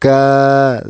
Kadhibatin.